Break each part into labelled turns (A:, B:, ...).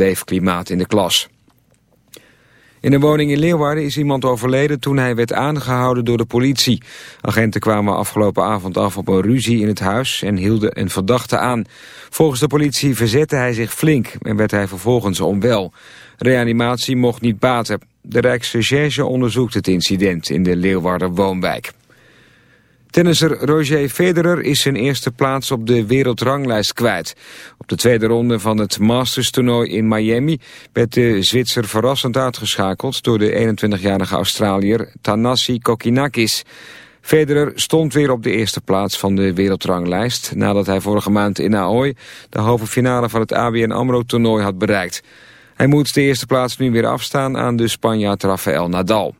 A: leefklimaat in de klas. In een woning in Leeuwarden is iemand overleden toen hij werd aangehouden door de politie. Agenten kwamen afgelopen avond af op een ruzie in het huis en hielden een verdachte aan. Volgens de politie verzette hij zich flink en werd hij vervolgens onwel. Reanimatie mocht niet baten. De Rijksrecherche onderzoekt het incident in de Leeuwarden woonwijk. Tennisser Roger Federer is zijn eerste plaats op de wereldranglijst kwijt. Op de tweede ronde van het Masters-toernooi in Miami... werd de Zwitser verrassend uitgeschakeld... door de 21-jarige Australiër Tanasi Kokinakis. Federer stond weer op de eerste plaats van de wereldranglijst... nadat hij vorige maand in Aoi de halve finale van het ABN AMRO-toernooi had bereikt. Hij moet de eerste plaats nu weer afstaan aan de Spanjaard Rafael Nadal.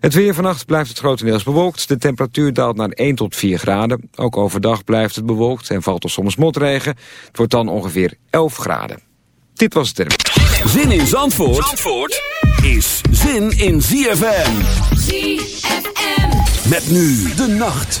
A: Het weer vannacht blijft het grotendeels bewolkt. De temperatuur daalt naar 1 tot 4 graden. Ook overdag blijft het bewolkt en valt er soms motregen. Het wordt dan ongeveer 11 graden. Dit was het er.
B: Zin in Zandvoort, Zandvoort is zin in ZFM. ZFM. Met nu de nacht.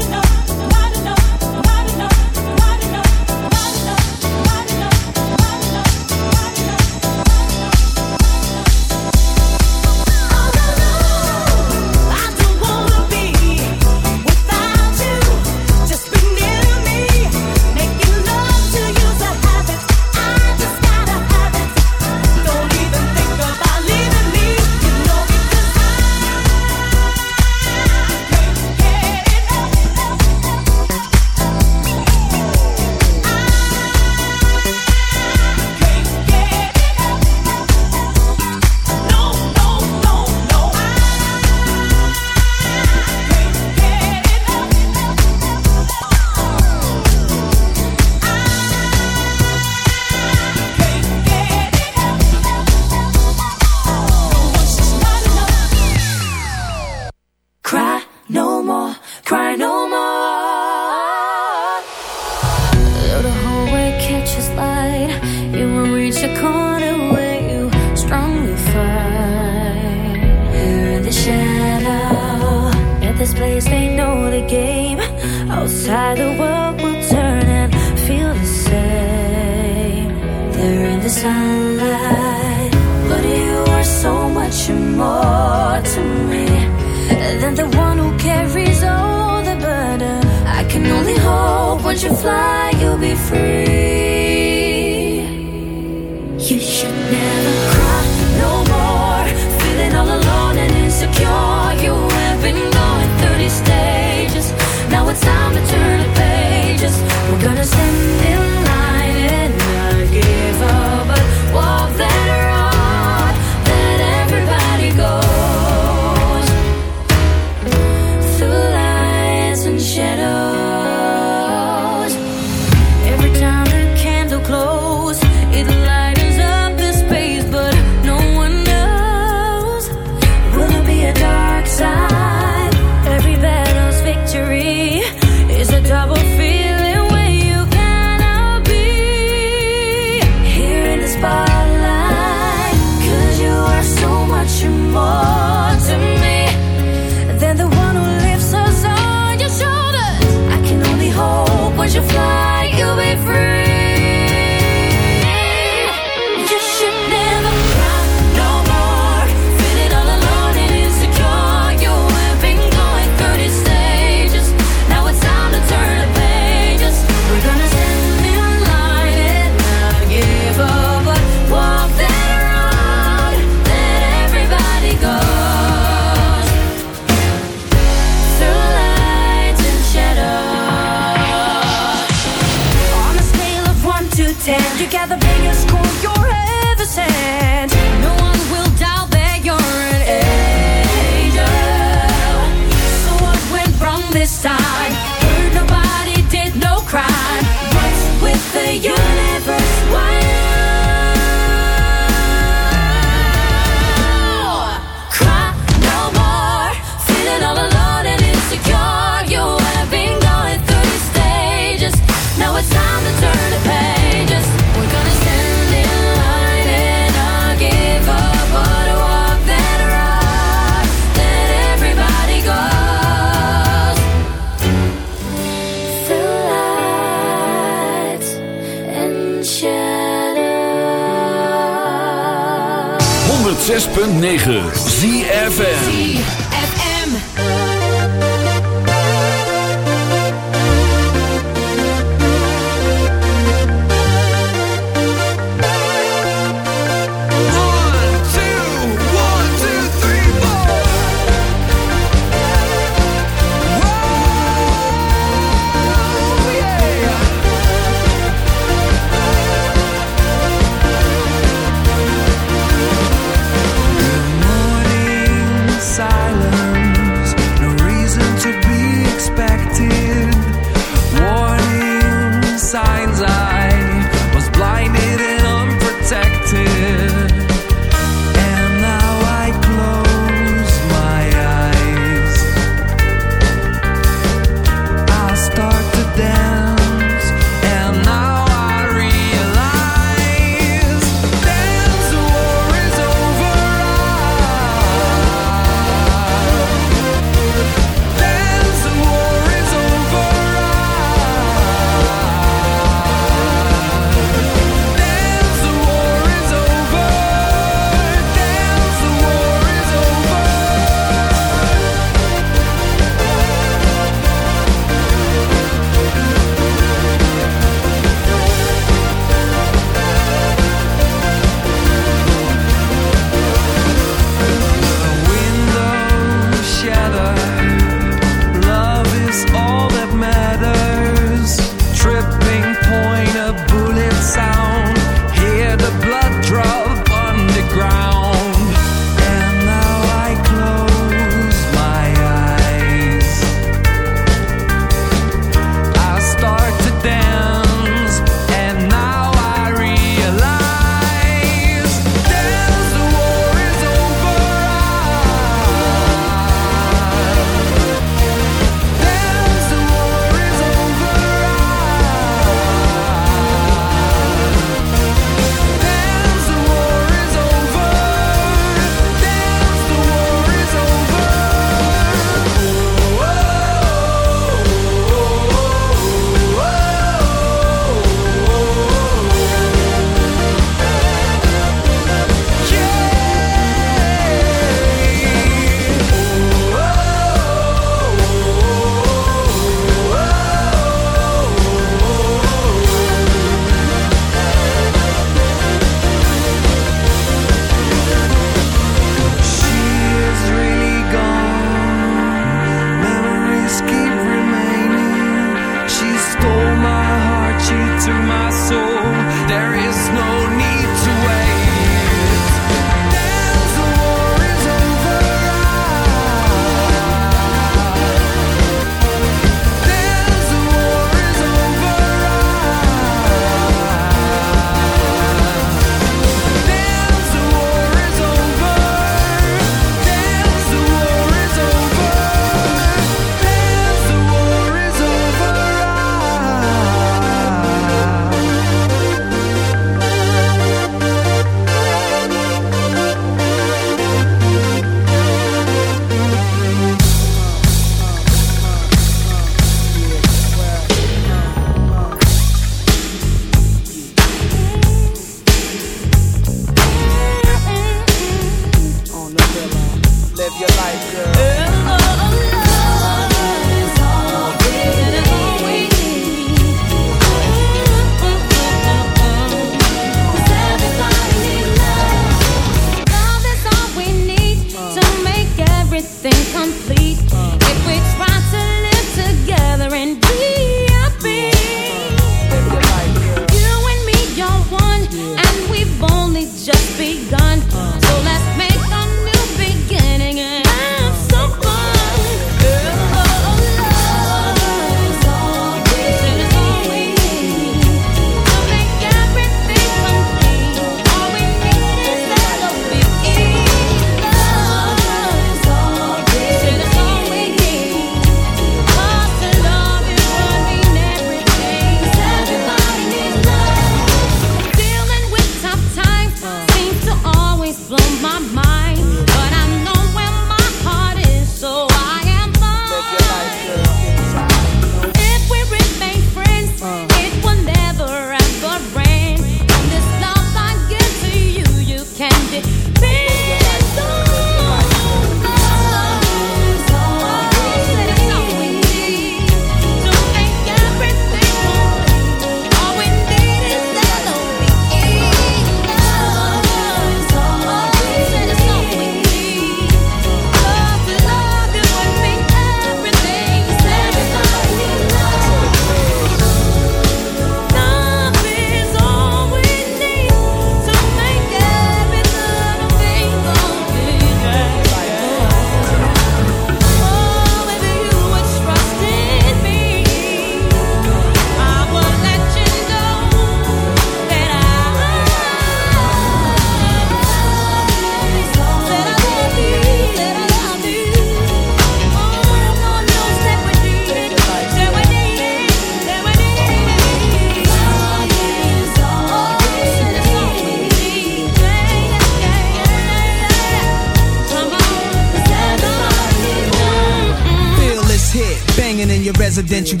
C: in your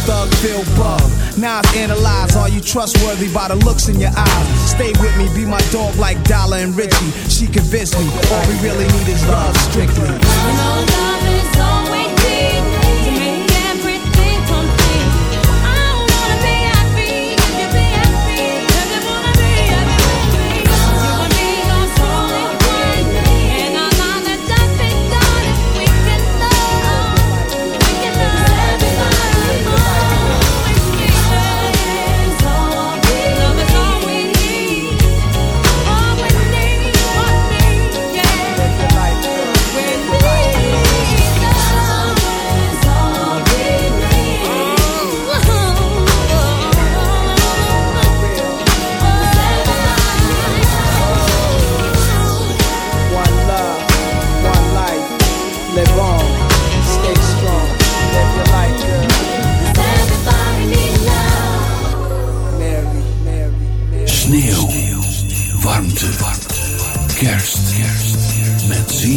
D: thug feel bug. Now I've analyzed, are you trustworthy by the looks in your eyes? Stay with me, be my dog like Dollar and Richie. She convinced me, all we really need is love strictly.
B: love is all we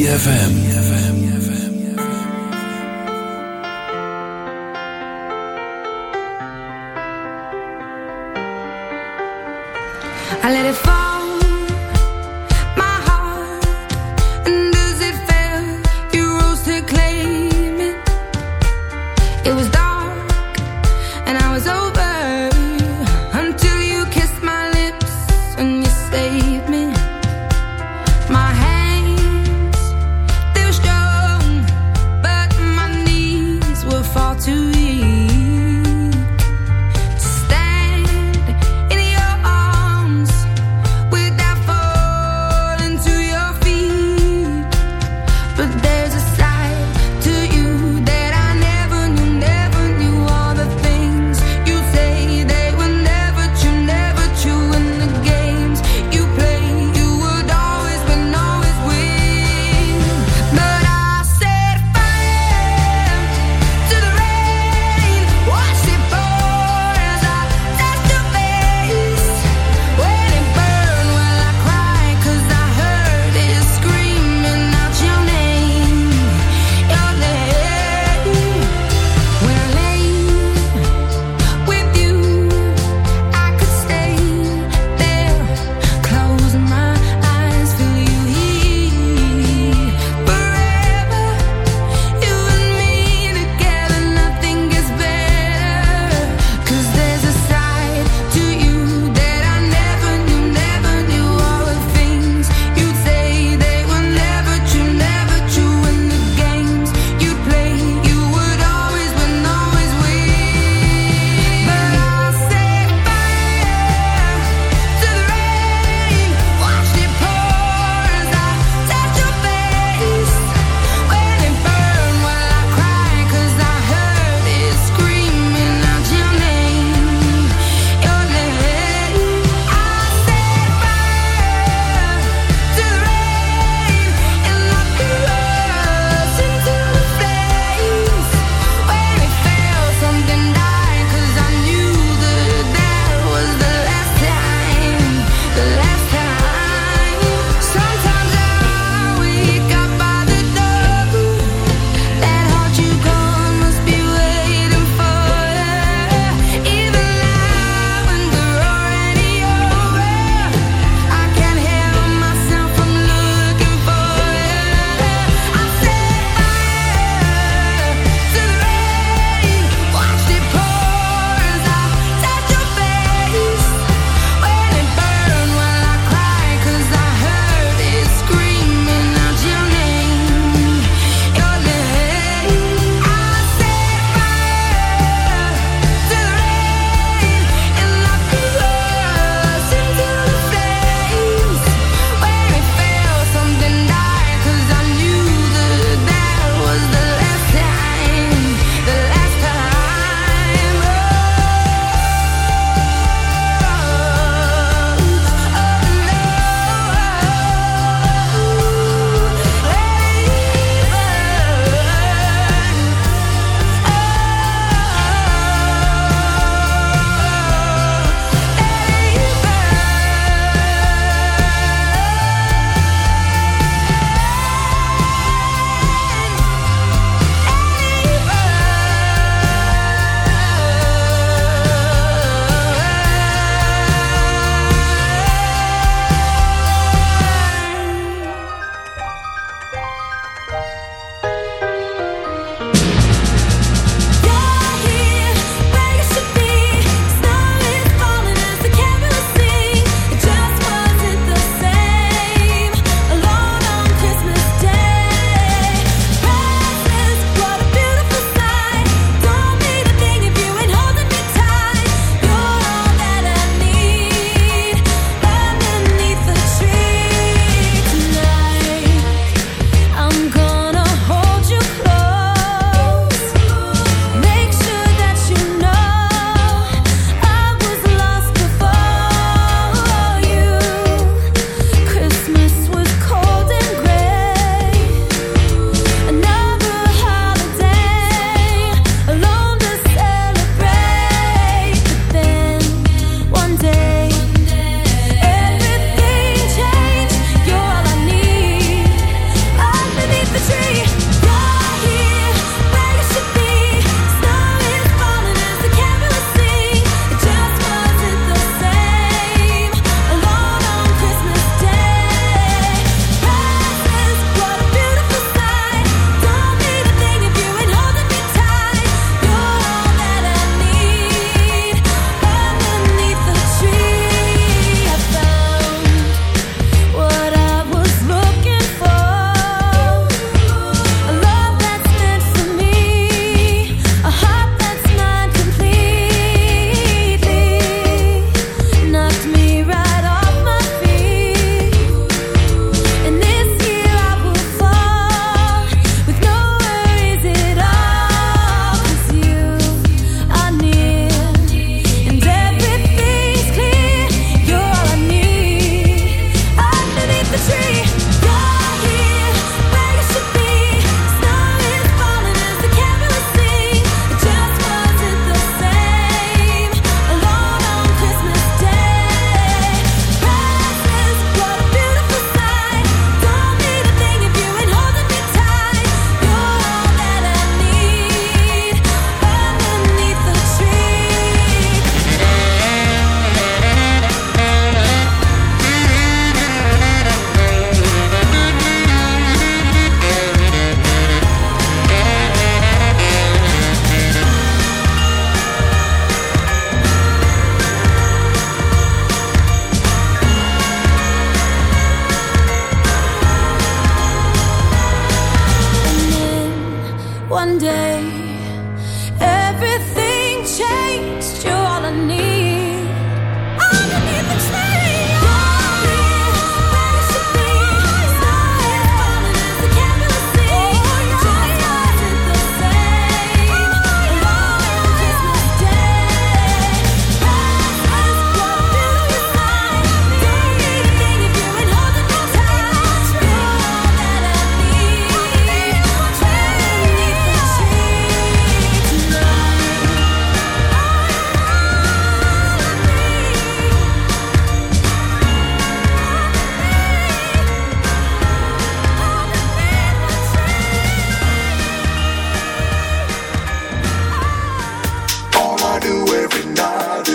E: ZFM.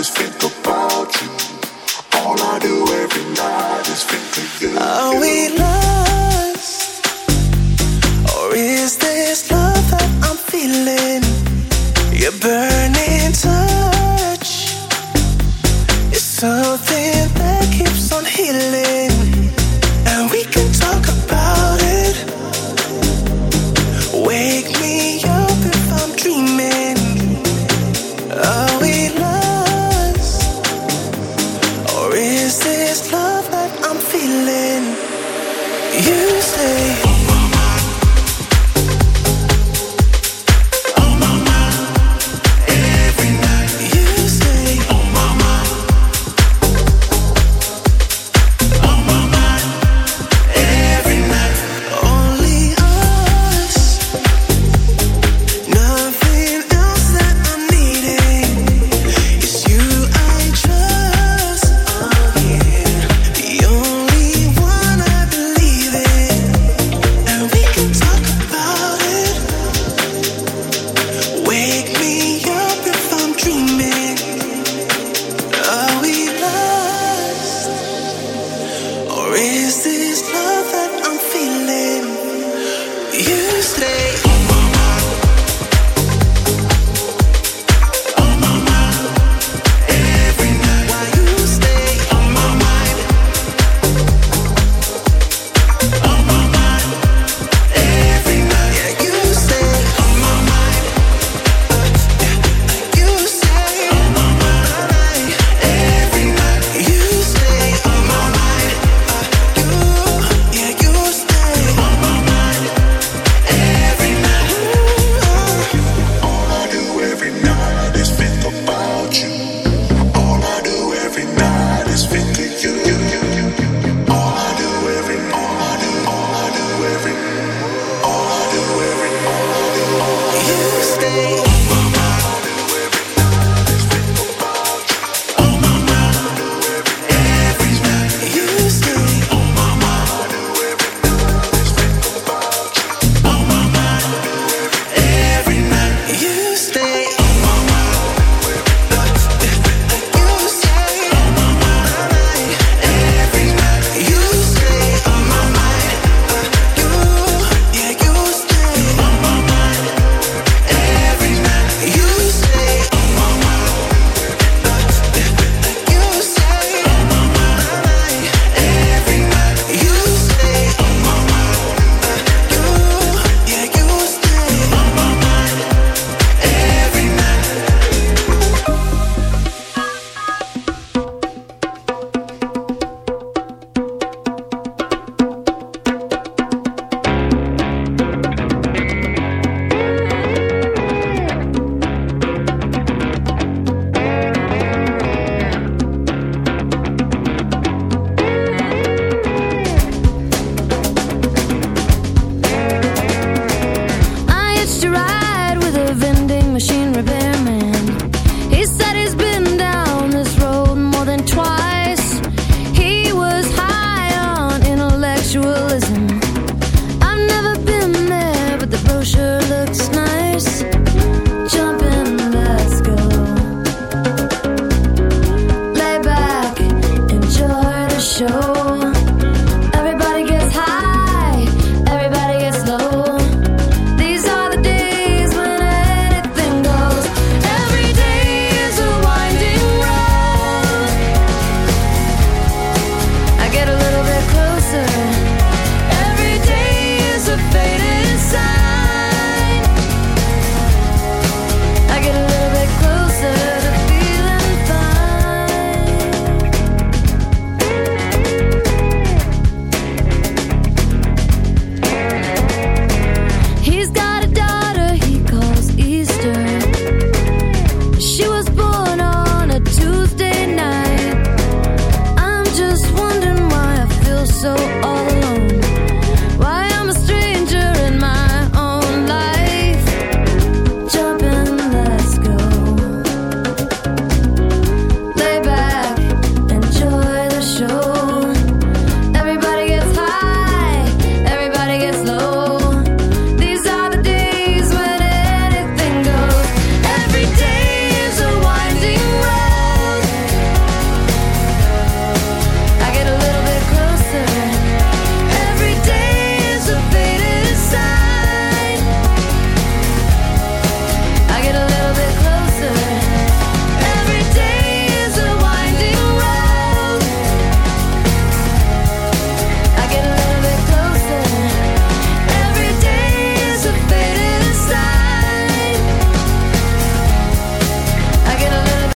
F: just
G: fit